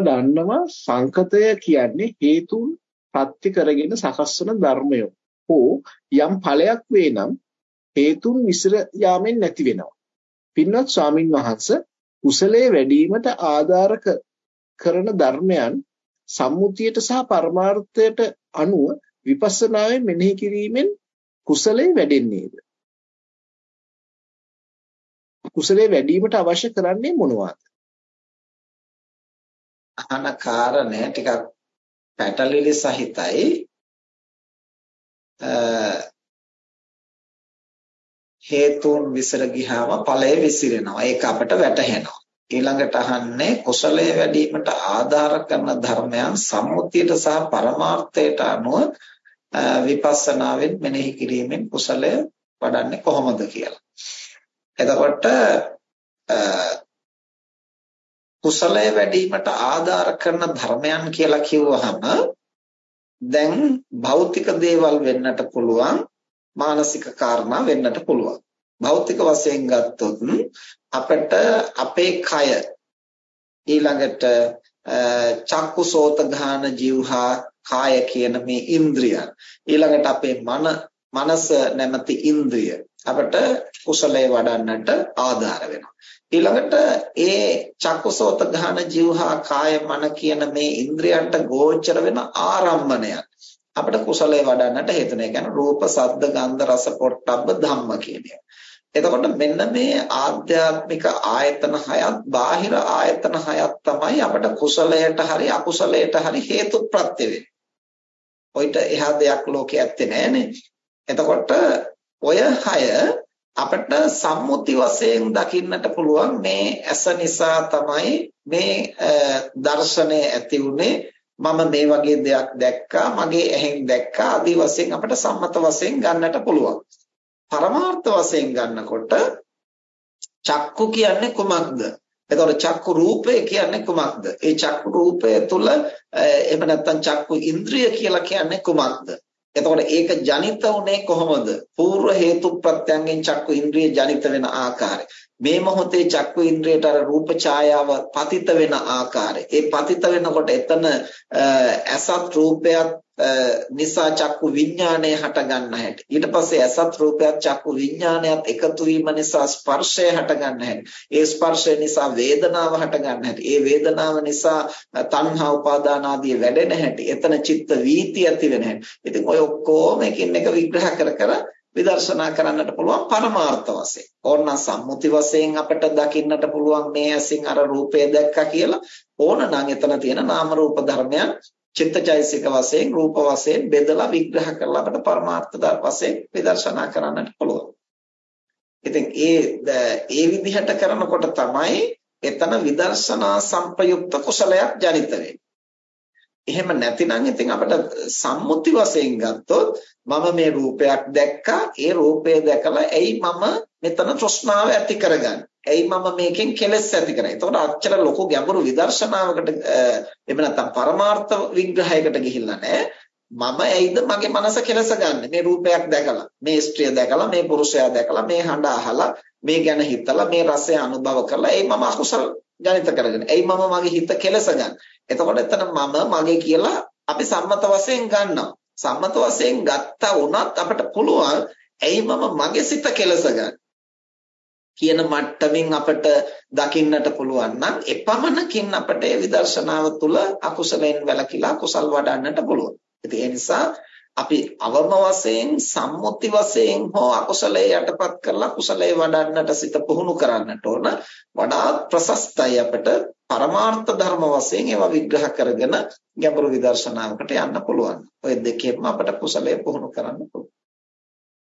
දන්නවා සංකතය කියන්නේ හේතුන් ප්‍රත්‍ය කරගෙන සකස් වන ධර්මය. හෝ යම් ඵලයක් වේ නම් හේතුන් විසිර යාමෙන් නැති වෙනවා. පින්වත් ස්වාමින් වහන්සේ කුසලයේ වැඩිවීමට ආධාර කරන ධර්මයන් සම්මුතියට සහ පරමාර්ථයට අනුව විපස්සනාවෙන් මෙනෙහි කිරීමෙන් කුසලයේ වැඩෙන්නේද? කුසලයේ වැඩිවීමට අවශ්‍ය කරන්නේ මොනවාද? අහන කාරණය ටිකක් පැටලිලි සහිතයි. හේතුන් විසර ගියාම ඵලය විසිරෙනවා. ඒක අපට වැටහෙනවා. ඊළඟට අහන්නේ කුසලයේ වැඩිවීමට ආධාර කරන ධර්මයන් සම්මුතියට සහ පරමාර්ථයට අනුව විපස්සනාවෙන් මෙනෙහි කිරීමෙන් කුසලය වඩන්නේ කොහොමද කියලා. එතකොට කුසලය වැඩිවීමට ආධාර කරන ධර්මයන් කියලා කිව්වහම දැන් භෞතික දේවල් වෙන්නට පුළුවන් මානසික කාරණා වෙන්නට පුළුවන්. භෞතික වශයෙන් ගත්තොත් අපිට අපේ කය ඊළඟට චක්කු සෝත ගාන જીවහා කාය කියන මේ ඉන්ද්‍රියන් ඊළඟට අපේ මන මනස නැමැති ඉන්ද්‍රිය අපට කුසලයේ වඩන්නට ආධාර වෙනවා. ඊළඟට ඒ චක්කසෝත ගාන જીවහා කාය මන කියන මේ ඉන්ද්‍රියන්ට ගෝචර වෙන ආරම්භණයක් අපිට කුසලයේ වඩන්නට හේතුන. ඒ කියන්නේ රූප, සද්ද, ගන්ධ, රස, පොට්ටබ්බ ධම්ම කියන එතකොට මෙන්න මේ ආධ්‍යාත්මික ආයතන හයත් බාහිර ආයතන හයත් තමයි අපිට කුසලයට හරි අකුසලයට හරි හේතු ප්‍රත්‍ය වෙන්නේ. ඔයිට එහා දෙයක් ලෝකේ ඇත්තේ නැහනේ. එතකොට ඔය හය අපිට සම්මුති වශයෙන් දකින්නට පුළුවන් මේ ඇස නිසා තමයි මේ දර්ශනය ඇති උනේ මම මේ වගේ දෙයක් දැක්කා මගේ ඇහෙන් දැක්කා ආදී වශයෙන් අපිට සම්මත වශයෙන් ගන්නට පුළුවන්. පරමාර්ථ වශයෙන් ගන්නකොට චක්කු කියන්නේ කුමක්ද? එතකොට චක්කු රූපය කියන්නේ කුමක්ද? ඒ චක්කු රූපය තුල එහෙම නැත්නම් චක්කු ඉන්ද්‍රිය කියලා කියන්නේ කුමක්ද? එතකොට ඒක ජනිත උනේ කොහොමද? పూర్ව හේතු ප්‍රත්‍යයෙන් චක්කු ඉන්ද්‍රිය ජනිත වෙන ආකාරය. මේ මොහොතේ චක්කු ඉන්ද්‍රියට අර රූප ඡායාව පතිත වෙන ආකාරය. ඒ පතිත වෙනකොට එතන අසත් රූපයක් නිසා චක්කු විඥාණය හට ගන්න හැටි. ඊට පස්සේ අසත් රූපයක් චක්කු විඥාණයත් එකතු වීම නිසා ස්පර්ශය හට ගන්න හැටි. ඒ ස්පර්ශය නිසා වේදනාව හට ගන්න හැටි. ඒ වේදනාව නිසා තණ්හා උපාදාන ආදී වැඩෙන හැටි. එතන චිත්ත වීති ඇති වෙන හැටි. ඉතින් ඔය ඔක්කොම එකින් එක විග්‍රහ කර කර විදර්ශනා කරන්නට පුළුවන් පරමාර්ථ වශයෙන්. ඕනනම් සම්මුති වශයෙන් අපිට දකින්නට පුළුවන් මේ ඇසින් අර රූපය දැක්කා කියලා. ඕනනම් එතන තියෙන නාම රූප ධර්මයන් චිත්තචෛසික වශයෙන් රූප වශයෙන් බෙදලා විග්‍රහ කරලා අපිට පරමාර්ථ වශයෙන් විදර්ශනා කරන්නට පුළුවන්. ඉතින් ඒ ඒ විදිහට කරනකොට තමයි එතන විදර්ශනා සංපයුක්ත කුසලයක් ජනිත වෙන්නේ. එහෙම නැතිනම් ඉතින් අපිට සම්මුති වශයෙන් ගත්තොත් මම මේ රූපයක් දැක්කා ඒ රූපය දැකලා ඇයි මම මෙතන තෘෂ්ණාව ඇති කරගන්නේ ඇයි මම මේකෙන් කෙලෙස් ඇති කරන්නේ? එතකොට අච්චර ලොකු ගැඹුරු විදර්ශනාවකට එහෙම නැත්නම් පරමාර්ථ විග්‍රහයකට ගිහිල්ලා නැහැ මම ඇයිද මගේ මනස කෙලස ගන්න? මේ රූපයක් දැකලා මේ ස්ත්‍රිය දැකලා මේ පුරුෂයා දැකලා මේ හඬ අහලා මේ ගැන හිතලා මේ රසය අනුභව කරලා ඒ මම අකුසල ජනිත කරගෙන ඇයි මම මගේ හිත කෙලස ගන්න. එතකොට එතන මම මගේ කියලා අපි සම්මත වශයෙන් ගන්නවා. සම්මත වශයෙන් ගත්තා වුණත් අපිට පුළුවන් ඇයි මම මගේ සිත කෙලස කියන මට්ටමින් අපිට දකින්නට පුළුවන් නම් එපමණකින් අපිට විදර්ශනාව තුළ අකුසලයෙන් වැළකීලා කුසල් වඩන්නට පුළුවන්. ඉතින් ඒ නිසා අපි අවම වශයෙන් සම්මුති වශයෙන් හෝ අකුසලයේ යටපත් කරලා කුසලයේ වඩන්නට සිත පුහුණු කරන්නට ඕන වඩාත් ප්‍රශස්තයි අපිට පරමාර්ථ ධර්ම වශයෙන් ඒවා විග්‍රහ කරගෙන ගැඹුරු විදර්ශනාවකට යන්න පුළුවන්. ඔය දෙකෙන්ම අපිට කුසලයේ පුහුණු කරන්න පුළුවන්.